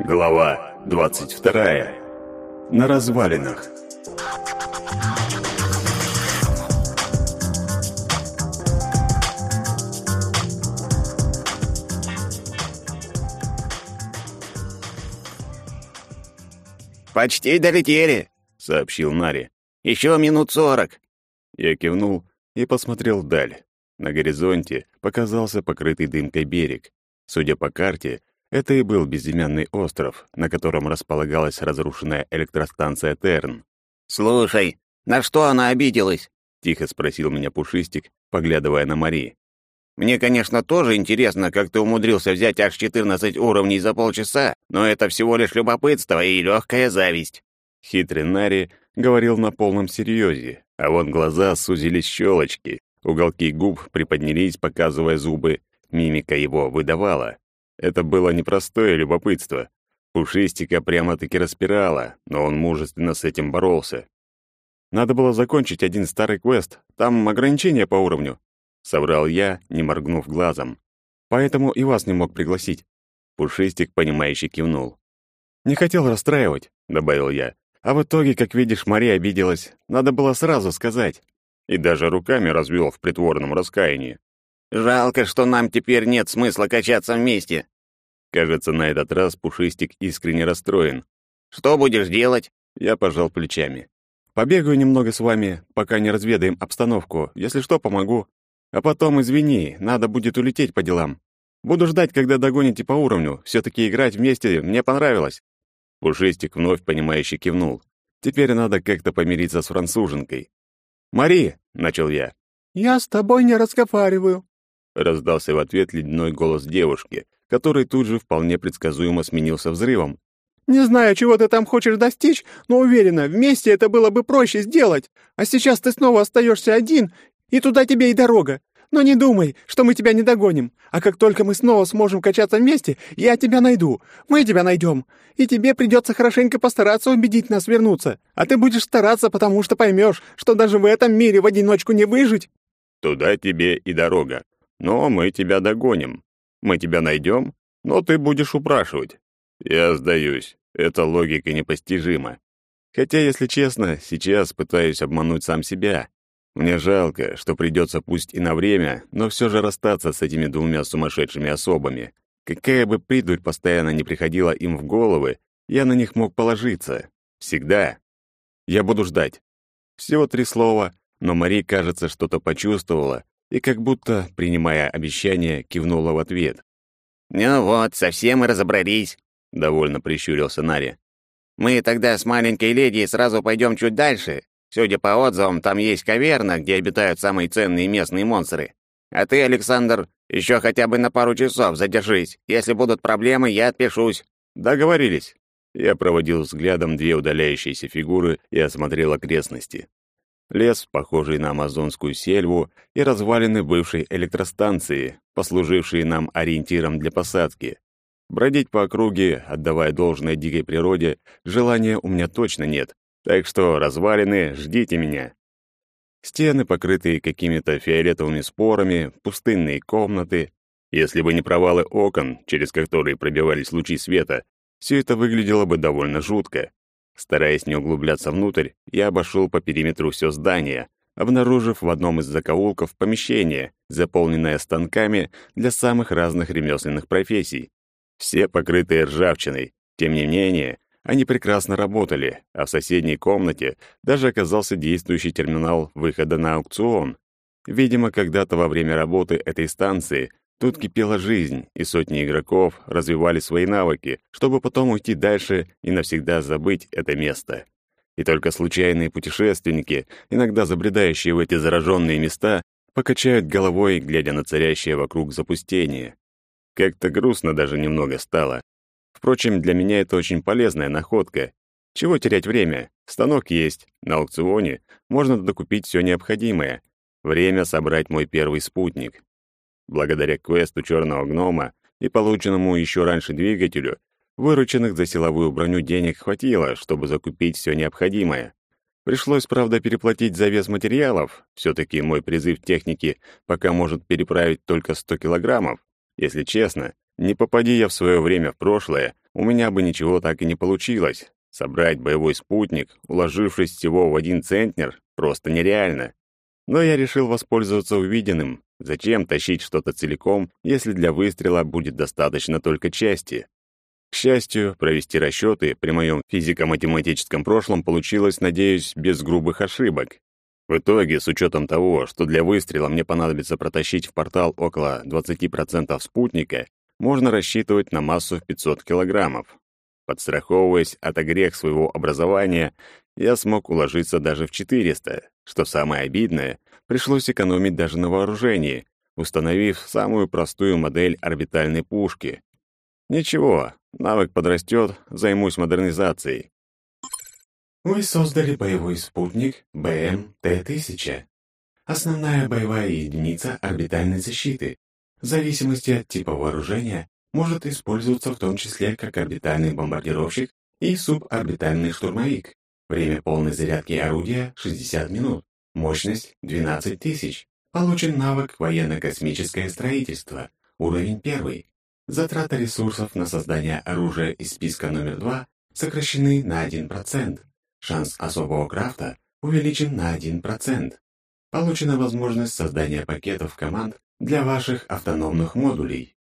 Глава 22. На развалинах. «Почти долетели», — сообщил Нари. «Еще минут сорок». Я кивнул и посмотрел вдаль. На горизонте показался покрытый дымкой берег. Судя по карте, это и был безымянный остров, на котором располагалась разрушенная электростанция Терн. «Слушай, на что она обиделась?» — тихо спросил меня Пушистик, поглядывая на Мари. «Мне, конечно, тоже интересно, как ты умудрился взять аж 14 уровней за полчаса, но это всего лишь любопытство и легкая зависть». Хитрый Нари говорил на полном серьезе, а вон глаза сузились щелочки, Уголки губ приподнялись, показывая зубы. Мимика его выдавала. Это было непростое любопытство. Пушистика прямо-таки распирала, но он мужественно с этим боролся. Надо было закончить один старый квест. Там ограничения по уровню. Соврал я, не моргнув глазом. Поэтому и вас не мог пригласить. Пушистик, понимающе кивнул. «Не хотел расстраивать», — добавил я. «А в итоге, как видишь, Мария обиделась. Надо было сразу сказать и даже руками развел в притворном раскаянии. «Жалко, что нам теперь нет смысла качаться вместе». Кажется, на этот раз Пушистик искренне расстроен. «Что будешь делать?» Я пожал плечами. «Побегаю немного с вами, пока не разведаем обстановку. Если что, помогу. А потом, извини, надо будет улететь по делам. Буду ждать, когда догоните по уровню. Все-таки играть вместе мне понравилось». Пушистик вновь понимающе кивнул. Теперь надо как-то помириться с француженкой. «Мари!» — начал я. «Я с тобой не разговариваю», — раздался в ответ ледяной голос девушки, который тут же вполне предсказуемо сменился взрывом. «Не знаю, чего ты там хочешь достичь, но уверена, вместе это было бы проще сделать. А сейчас ты снова остаешься один, и туда тебе и дорога. Но не думай, что мы тебя не догоним. А как только мы снова сможем качаться вместе, я тебя найду. Мы тебя найдем. И тебе придется хорошенько постараться убедить нас вернуться. А ты будешь стараться, потому что поймешь, что даже в этом мире в одиночку не выжить. Туда тебе и дорога. Но мы тебя догоним. Мы тебя найдем, но ты будешь упрашивать. Я сдаюсь. Эта логика непостижима. Хотя, если честно, сейчас пытаюсь обмануть сам себя. Мне жалко, что придется пусть и на время, но все же расстаться с этими двумя сумасшедшими особами. Какая бы придурь постоянно не приходила им в головы, я на них мог положиться. Всегда. Я буду ждать. Всего три слова, но Мари, кажется, что-то почувствовала и как будто, принимая обещание, кивнула в ответ. «Ну вот, совсем и разобрались», — довольно прищурился Нари. «Мы тогда с маленькой леди сразу пойдем чуть дальше, Судя по отзывам, там есть каверна, где обитают самые ценные местные монстры. А ты, Александр, еще хотя бы на пару часов задержись. Если будут проблемы, я отпишусь». «Договорились». Я проводил взглядом две удаляющиеся фигуры и осмотрел окрестности. Лес, похожий на амазонскую сельву, и развалины бывшей электростанции, послужившие нам ориентиром для посадки. Бродить по округе, отдавая должное дикой природе, желания у меня точно нет. Так что, развалины, ждите меня. Стены, покрытые какими-то фиолетовыми спорами, пустынные комнаты. Если бы не провалы окон, через которые пробивались лучи света, все это выглядело бы довольно жутко. Стараясь не углубляться внутрь, я обошел по периметру все здание, обнаружив в одном из закоулков помещение, заполненное станками для самых разных ремесленных профессий. Все покрытые ржавчиной. Тем не менее, они прекрасно работали, а в соседней комнате даже оказался действующий терминал выхода на аукцион. Видимо, когда-то во время работы этой станции тут кипела жизнь, и сотни игроков развивали свои навыки, чтобы потом уйти дальше и навсегда забыть это место. И только случайные путешественники, иногда забредающие в эти зараженные места, покачают головой, глядя на царящее вокруг запустение. Как-то грустно даже немного стало, Впрочем, для меня это очень полезная находка. Чего терять время? Станок есть. На аукционе можно докупить все необходимое. Время собрать мой первый спутник. Благодаря квесту черного гнома и полученному еще раньше двигателю, вырученных за силовую броню денег хватило, чтобы закупить все необходимое. Пришлось, правда, переплатить за вес материалов. Все-таки мой призыв техники пока может переправить только 100 килограммов. Если честно, не попади я в свое время в прошлое, у меня бы ничего так и не получилось. Собрать боевой спутник, уложившись всего в один центнер, просто нереально. Но я решил воспользоваться увиденным. Зачем тащить что-то целиком, если для выстрела будет достаточно только части? К счастью, провести расчеты при моем физико-математическом прошлом получилось, надеюсь, без грубых ошибок. В итоге, с учетом того, что для выстрела мне понадобится протащить в портал около 20% спутника, можно рассчитывать на массу в 500 килограммов. Подстраховываясь от огрех своего образования, я смог уложиться даже в 400. Что самое обидное, пришлось экономить даже на вооружении, установив самую простую модель орбитальной пушки. Ничего, навык подрастет, займусь модернизацией. Вы создали боевой спутник БМ-Т-1000. Основная боевая единица орбитальной защиты. В зависимости от типа вооружения может использоваться в том числе как орбитальный бомбардировщик и суборбитальный штурмовик. Время полной зарядки орудия — 60 минут. Мощность — 12 тысяч. Получен навык военно-космическое строительство. Уровень 1. Затраты ресурсов на создание оружия из списка номер 2 сокращены на 1%. Шанс особого крафта увеличен на 1%. Получена возможность создания пакетов команд для ваших автономных модулей.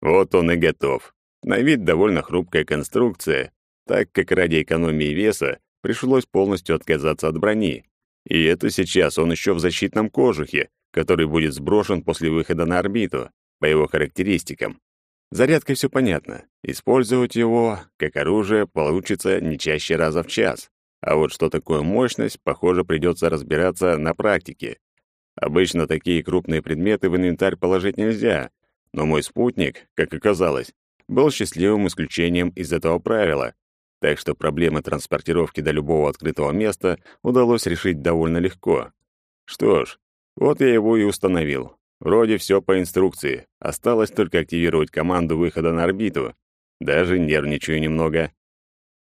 Вот он и готов. На вид довольно хрупкая конструкция, так как ради экономии веса пришлось полностью отказаться от брони. И это сейчас он еще в защитном кожухе, который будет сброшен после выхода на орбиту, по его характеристикам. Зарядкой все понятно. Использовать его как оружие получится не чаще раза в час. А вот что такое мощность, похоже, придется разбираться на практике. Обычно такие крупные предметы в инвентарь положить нельзя, но мой спутник, как оказалось, был счастливым исключением из этого правила, так что проблемы транспортировки до любого открытого места удалось решить довольно легко. Что ж, вот я его и установил. Вроде все по инструкции. Осталось только активировать команду выхода на орбиту. Даже нервничаю немного.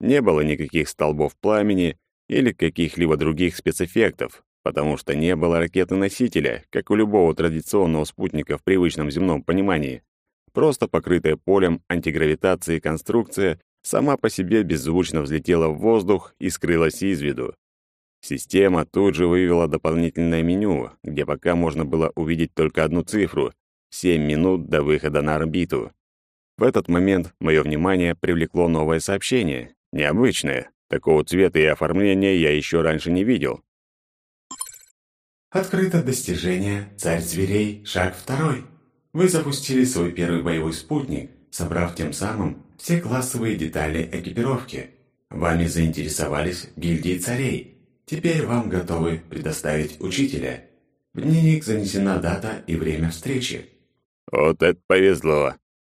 Не было никаких столбов пламени или каких-либо других спецэффектов, потому что не было ракеты-носителя, как у любого традиционного спутника в привычном земном понимании. Просто покрытая полем антигравитации конструкция сама по себе беззвучно взлетела в воздух и скрылась из виду. Система тут же вывела дополнительное меню, где пока можно было увидеть только одну цифру — 7 минут до выхода на орбиту. В этот момент мое внимание привлекло новое сообщение, необычное. Такого цвета и оформления я еще раньше не видел. Открыто достижение «Царь зверей. Шаг второй». Вы запустили свой первый боевой спутник, собрав тем самым все классовые детали экипировки. Вами заинтересовались гильдии царей. Теперь вам готовы предоставить учителя. В дневник занесена дата и время встречи. Вот это повезло.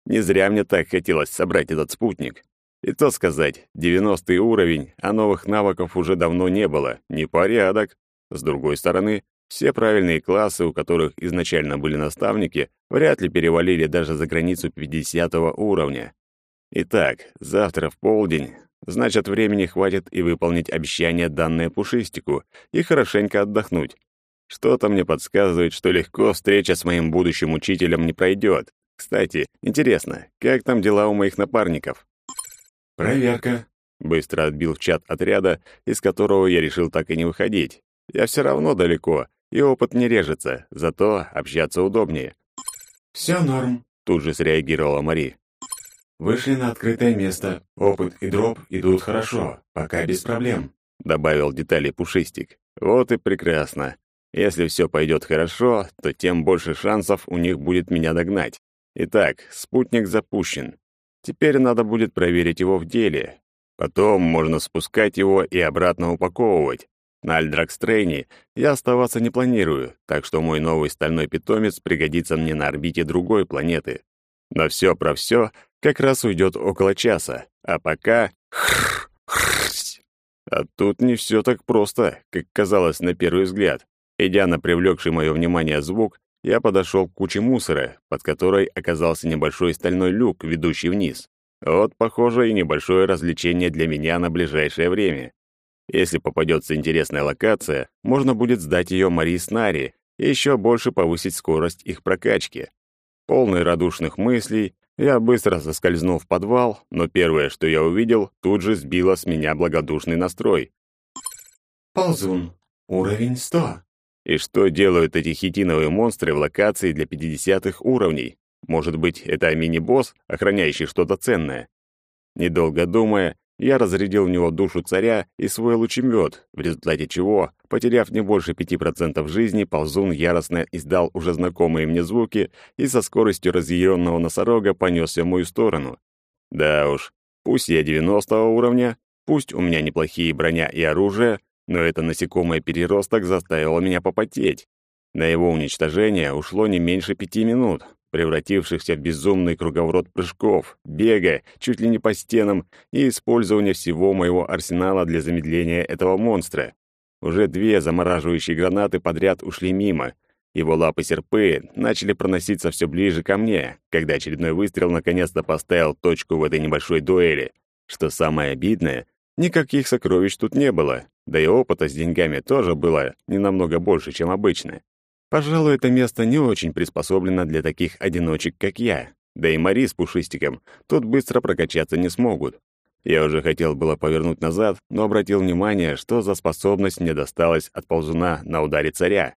Не зря мне так хотелось собрать этот спутник. И то сказать, 90 уровень, а новых навыков уже давно не было. Непорядок. С другой стороны, все правильные классы, у которых изначально были наставники, вряд ли перевалили даже за границу 50 уровня. Итак, завтра в полдень, значит, времени хватит и выполнить обещание, данное Пушистику, и хорошенько отдохнуть. Что-то мне подсказывает, что легко встреча с моим будущим учителем не пройдет. Кстати, интересно, как там дела у моих напарников? Проверка. Быстро отбил в чат отряда, из которого я решил так и не выходить. Я все равно далеко, и опыт не режется, зато общаться удобнее. «Все норм», — тут же среагировала Мари. «Вышли на открытое место. Опыт и дроп идут хорошо, пока без проблем», — добавил детали Пушистик. «Вот и прекрасно. Если все пойдет хорошо, то тем больше шансов у них будет меня догнать. Итак, спутник запущен. Теперь надо будет проверить его в деле. Потом можно спускать его и обратно упаковывать. На Альдракстрейне я оставаться не планирую, так что мой новый стальной питомец пригодится мне на орбите другой планеты. Но все про все как раз уйдет около часа, а пока... А тут не все так просто, как казалось на первый взгляд. Идя на привлекший мое внимание звук, я подошел к куче мусора, под которой оказался небольшой стальной люк, ведущий вниз. Вот, похоже, и небольшое развлечение для меня на ближайшее время. Если попадется интересная локация, можно будет сдать ее Мари Снари и еще больше повысить скорость их прокачки. Полный радушных мыслей, Я быстро соскользнул в подвал, но первое, что я увидел, тут же сбило с меня благодушный настрой. Ползун. Уровень 100. И что делают эти хитиновые монстры в локации для 50-х уровней? Может быть, это мини-босс, охраняющий что-то ценное? Недолго думая, я разрядил в него душу царя и свой лучемет, в результате чего, потеряв не больше 5% жизни, ползун яростно издал уже знакомые мне звуки и со скоростью разъяренного носорога понесся в мою сторону. Да уж, пусть я 90 уровня, пусть у меня неплохие броня и оружие, но это насекомое переросток заставило меня попотеть. На его уничтожение ушло не меньше пяти минут, превратившихся в безумный круговорот прыжков, бега чуть ли не по стенам и использования всего моего арсенала для замедления этого монстра. Уже две замораживающие гранаты подряд ушли мимо. Его лапы-серпы начали проноситься все ближе ко мне, когда очередной выстрел наконец-то поставил точку в этой небольшой дуэли. Что самое обидное, никаких сокровищ тут не было, да и опыта с деньгами тоже было не намного больше, чем обычно. Пожалуй, это место не очень приспособлено для таких одиночек, как я. Да и Мари с Пушистиком тут быстро прокачаться не смогут. Я уже хотел было повернуть назад, но обратил внимание, что за способность мне досталась от ползуна на ударе царя.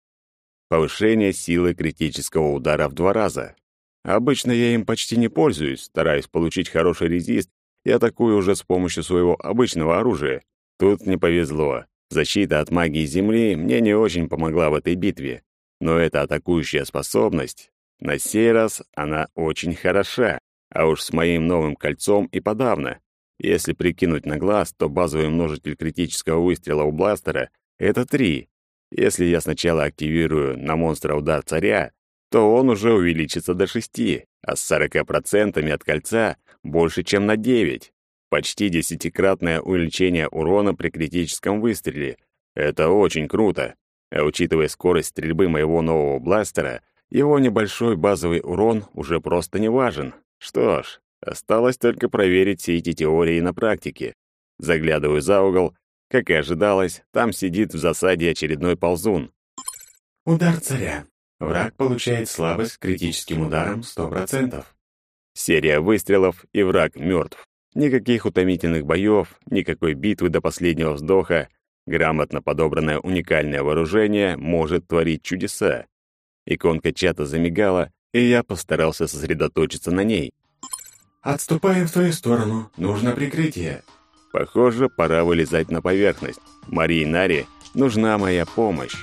Повышение силы критического удара в два раза. Обычно я им почти не пользуюсь, стараюсь получить хороший резист и атакую уже с помощью своего обычного оружия. Тут не повезло. Защита от магии Земли мне не очень помогла в этой битве. Но эта атакующая способность, на сей раз она очень хороша, а уж с моим новым кольцом и подавно. Если прикинуть на глаз, то базовый множитель критического выстрела у бластера — это 3. Если я сначала активирую на монстра удар царя, то он уже увеличится до 6, а с 40% от кольца больше, чем на 9. Почти десятикратное увеличение урона при критическом выстреле. Это очень круто. А учитывая скорость стрельбы моего нового бластера, его небольшой базовый урон уже просто не важен. Что ж, осталось только проверить все эти теории на практике. Заглядываю за угол. Как и ожидалось, там сидит в засаде очередной ползун. Удар царя. Враг получает слабость критическим ударам 100%. Серия выстрелов, и враг мертв. Никаких утомительных боев, никакой битвы до последнего вздоха — Грамотно подобранное уникальное вооружение может творить чудеса. Иконка чата замигала, и я постарался сосредоточиться на ней. «Отступаем в твою сторону. Нужно прикрытие». Похоже, пора вылезать на поверхность. Марии Наре нужна моя помощь.